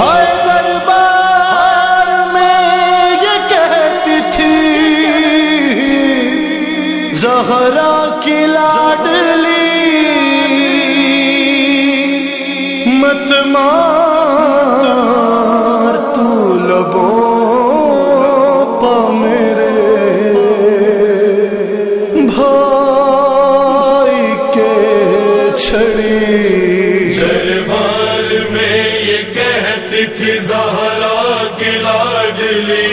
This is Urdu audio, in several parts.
ہائے دربار میں یہ کہتی تھی زہرا کی لاڈلی۔ مت مار۔ لبوں پا میرے بھائی کے چھڑی۔ دربار میں یہ کہتی تھی زہرا کی لاڈلی۔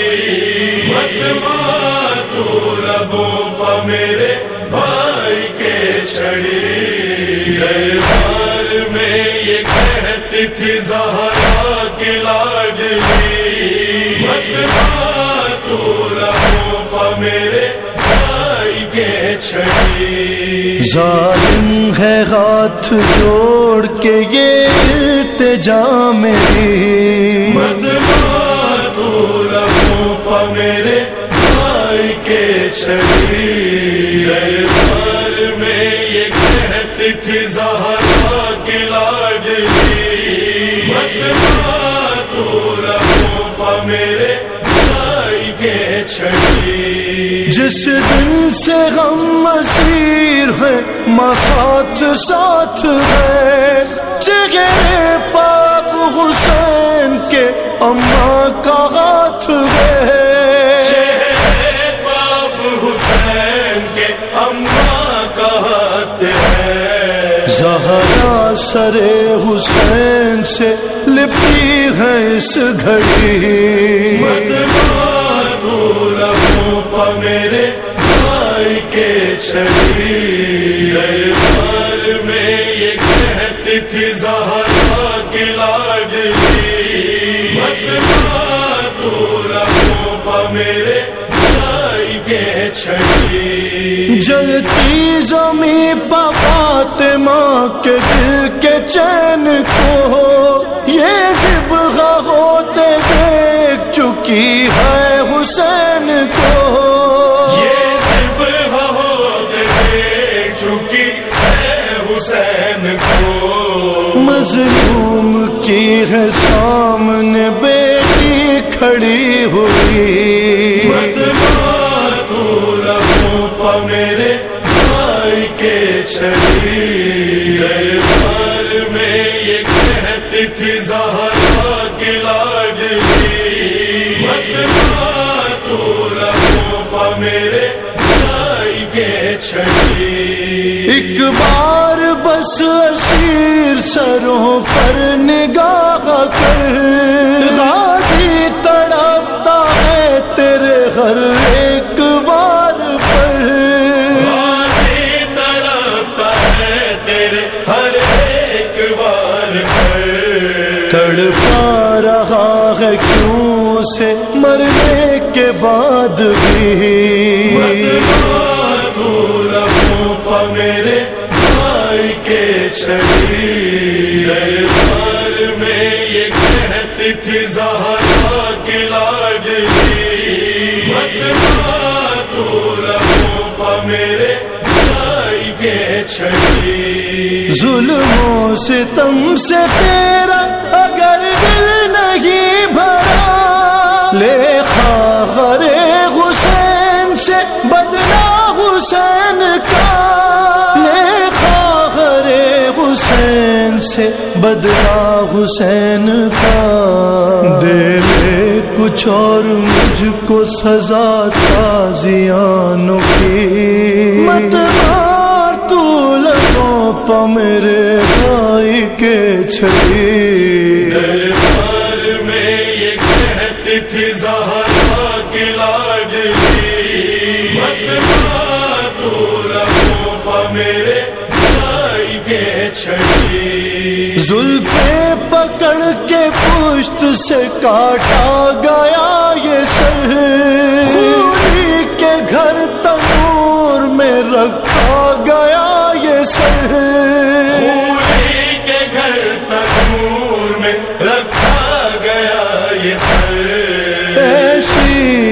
مت مار تو لبوں پا میرے بھائی کے چھڑی۔ دربار میں یہ کہتی تھی زہرا کی لاڈلی۔ میرے بھائی کے چھڑی۔ ظالم ہے ہاتھ جوڑ کے یہ التجا میری۔ میرے بھائی کے چھڑی۔ دربار میں یہ کہتی تھی زہرا کی لاڈلی۔ تو میرے جس دن سے غم مسیر ہے ماں ساتھ ساتھ ہے۔ چہرے پاک حسین کے اماں کا ہاتھ ہے۔ چہرے باپ حسین کے اماں کا ہاتھ ہے۔ زہرا سر حسین سے لپٹی ہے اس گھڑی۔ مار تو پا میرے بھائی کے چھڑی۔ دربار میں یہ کہتی تھی، زہرا کی لاڈلی۔ مت تو پا میرے بھائی کے چھڑی۔ جلتی زمین پا فاطمہ کے دل کے چین کو۔ ہے سامنے بیٹی کھڑی ہوئی۔ تو لبوں پا میرے بھائی کے چھڑی۔ دربار میں یہ کہتی تھی زہرا کی لاڈلی مت مار تو لبوں پا میرے بھائی کے چھڑی۔ ایک بار بس اسیر سروں پر نگاہ تڑپا رہا ہے کیوں سے مرنے کے بعد بھی؟ میرے بھائی کے چھڑی دربار میں یہ کہتی تھی زہرا کی لاڈلی تو لبوں پا میرے بھائی کے چھڑی ظلموں سے تم سے تیرا اگر دل نہیں بھرا، لے خاغر حسین سے بدلا حسین کا۔ لے خاغر حسین سے بدلا حسین کا۔ دے لے کچھ اور مجھ کو سزا تازیانوں کی۔ مت مار تو لگوں پا میرے بھائی کے چھڑی۔ دربار میں یہ کہتی تھی زہرا کی لاڈلی۔ مت تو لبوں پا میرے بھائی کے چھڑی۔ زلفیں پکڑ کے پشت سے کاٹا گیا یہ سر۔ ایسی۔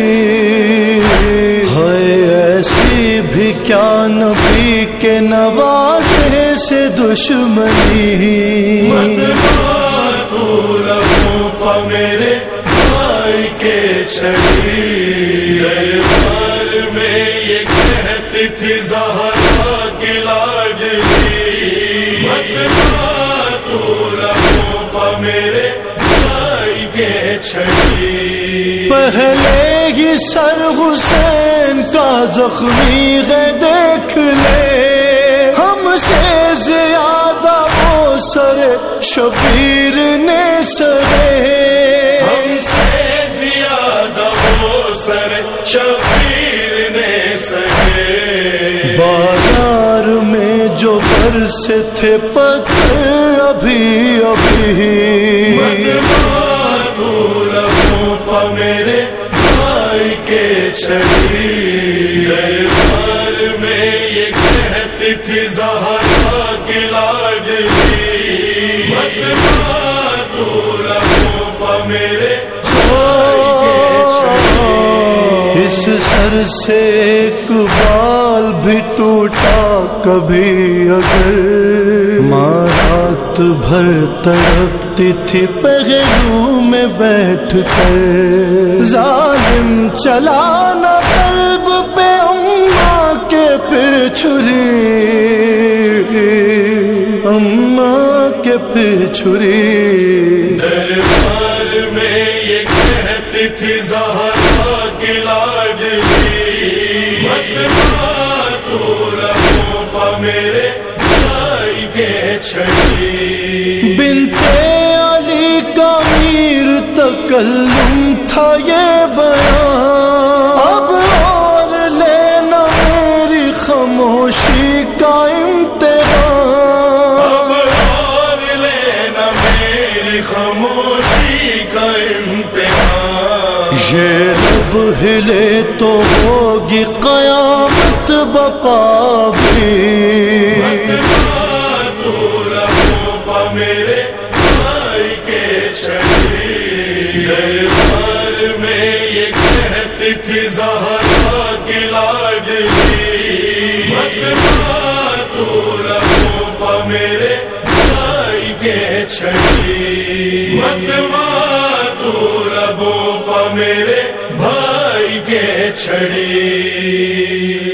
ہے ایسی بھی کیا نبی کے نوازے سے دشمنی۔ تو لفوں میرے بھائی کے چھڑی۔ میں یہ کہتی تھی زہرا کی لاڈلی۔ تو لفوں میرے کے چھڑی پہلے ہی سر حسین کا زخمی ہے دیکھ لے۔ ہم سے زیادہ وہ سر شبیر نے سرے۔ ہم سے زیادہ وہ سر شبیر نے سہے بازار میں جو برسے تھے پتھر ابھی ابھی۔ چھڑی دربار میں یہ کہتی تھی زہرا کی لاڈلی مت تو لبوں پا میرے اس سر سے ایک بال بھی ٹوٹا کبھی اگر ماں رات بھر تڑپتی تھی، پہلو میں بیٹھ کر۔ ظالم چلانا قلب پہ اماں کے پھر چھری اماں کے پھر چھری دربار میں یہ کہتی تھی، زہرا کی لاڈلی۔ مت تو پا میرے۔ کے چھڑی بنتے علی کا میر تکلم تھا یہ بیان۔ اب اور لینا میری خاموشی کا امتحان۔ اب اور لینا میری خاموشی کا امتحان۔ یہ رب ہلے تو ہوگی قیامت بپا بھی۔ میرے بھائی کے چھڑی۔ مت تو لبوں پا میرے بھائی کے چھڑی۔